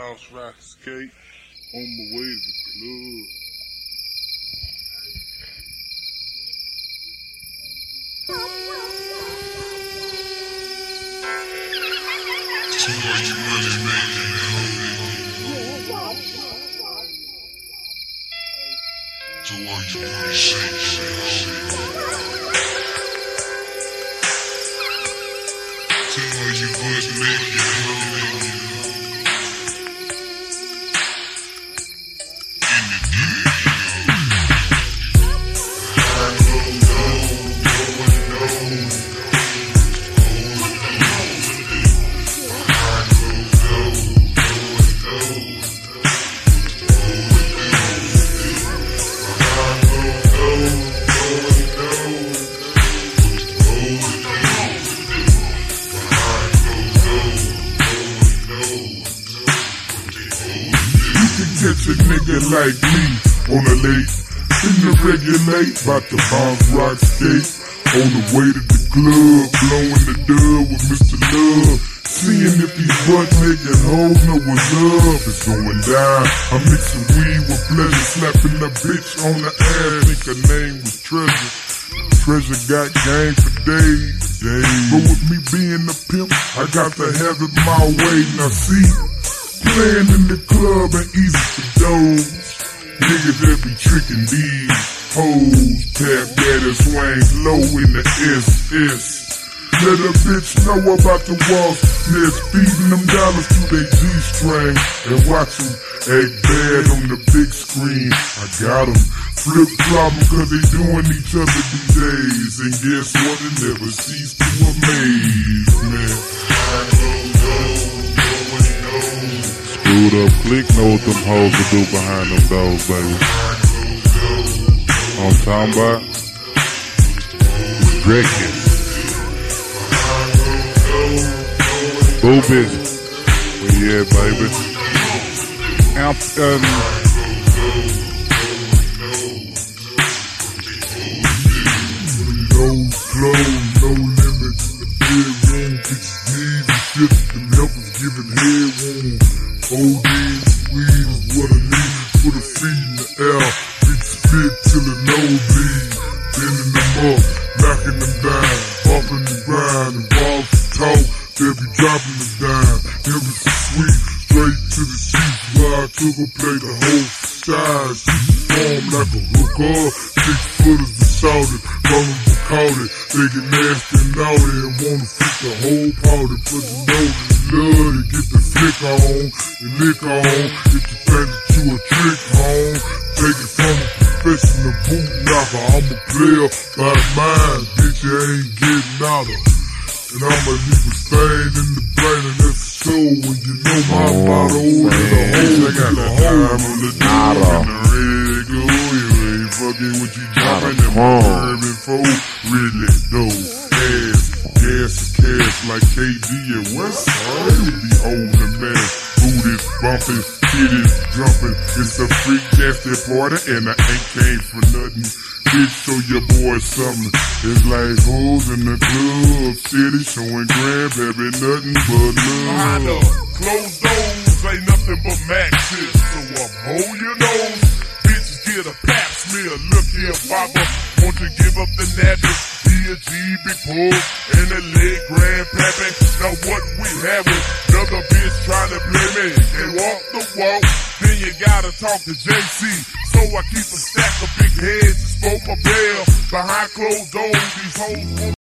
bounce, rock, skate on my way to the club. Too much money making, homie. To all you booty shakers, homie. To all you Yeah. A nigga like me on a late. Finna regulate, bout to bounce rock state. On the way to the club, blowing the dub with Mr. Love. Seeing if these butt naked hoes know what's love is going down. I'm mixing weed with pleasure, slapping the bitch on the ass. Think her name was Treasure. Treasure got game for days. days. But with me being a pimp, I got to have it my way. Now see, playing in the club ain't easy for those niggas that be tricking these hoes. Tap daddy swings low in the SS. Let a bitch know about the walls. Niggas feeding them dollars to their G-string and watch them act bad on the big screen. I got them. Flip flop cause they doing each other these days. And guess what? It never cease to amaze, man. Screwed up click, know what them hoes will do behind them doors, baby. I'm talking about drinking. Boo busy. Well, yeah, baby. Amp, um, No flow, no. Bedroom, and shit. Them helpers giving head wound. OD, weed is what I need. Put a feet in the air. Bitch spit till it no bleed. Bending them up, knocking them down. Bumping the grind and walk talk. They be dropping them down. It was sweet, straight to the sheets. Where I took a plate the whole size. She perform like a hooker. Six footers to shout it. From them to call it. They get nasty and naughty and wanna freak the whole party. But you know, love to get the flick on and lick on. If you think that you a trick home, take it from a professional boot knocker. I'm a player by mine, bitch. You ain't getting out of. And I'ma leave a stain in the brain and that's so when you know my Oh, motto. man. I got the time on the and the to go. You ain't fucking with you dropping Nada. urban folk. Really though, ass, cash like KD and Westside. You be holding man, booty bumping, titties jumping. It's a freak nasty party and I ain't came for nothing. Bitch, show your boy something. It's like hoes in the club city showing grand, baby, nothing but Behind the love. closed doors ain't nothing but matches. So I'm hold your nose. Bitches get a pap smear. Look here, Baba. Won't you give up the nappy? Be G, big pull, and a leg grandpappy. Now what we have having? Another bitch trying to play me and walk the walk. Then you gotta talk to JC. So I keep a stack of big heads, spoke my bell. Behind closed doors, these hoes